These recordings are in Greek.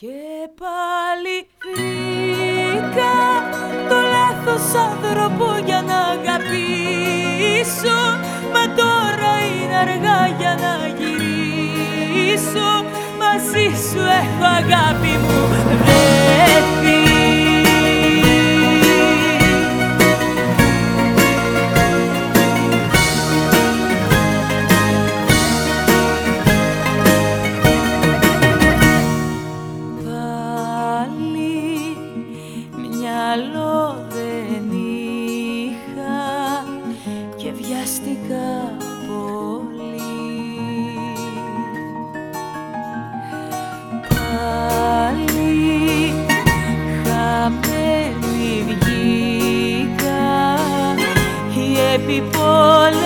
Και πάλι βρήκα το λάθος άνθρωπο για να αγαπήσω. Μα τώρα είναι αργά για να γυρίσω. Μαζί σου έχω αγάπη μου people.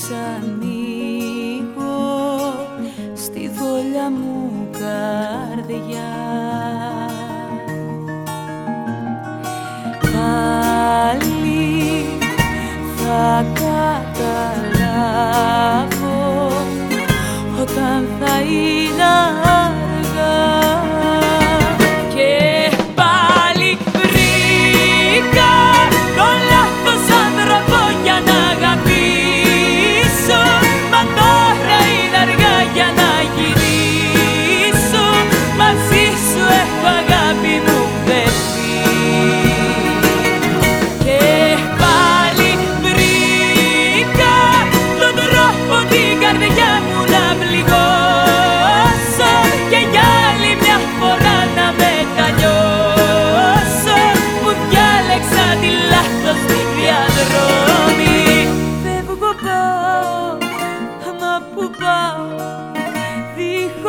Σαν στη δόλια μου καρδιά.